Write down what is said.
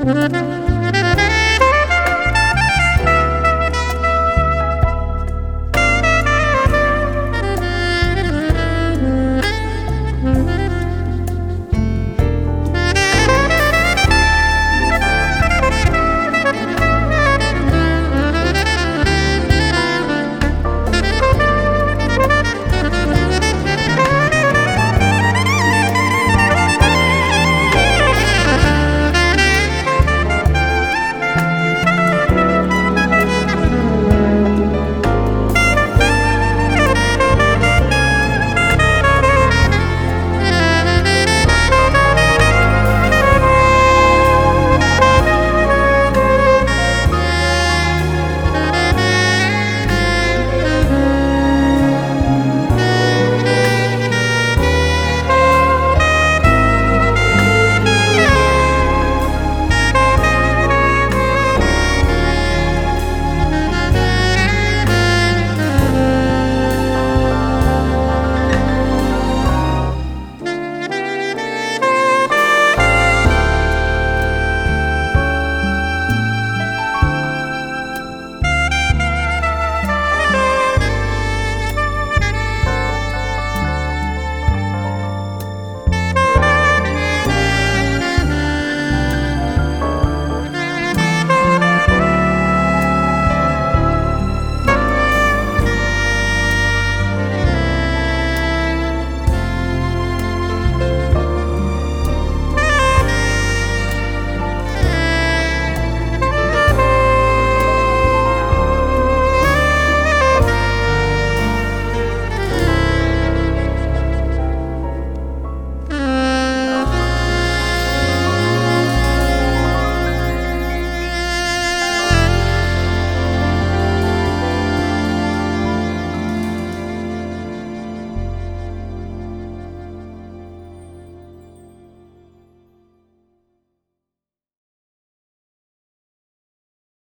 Mm-hmm.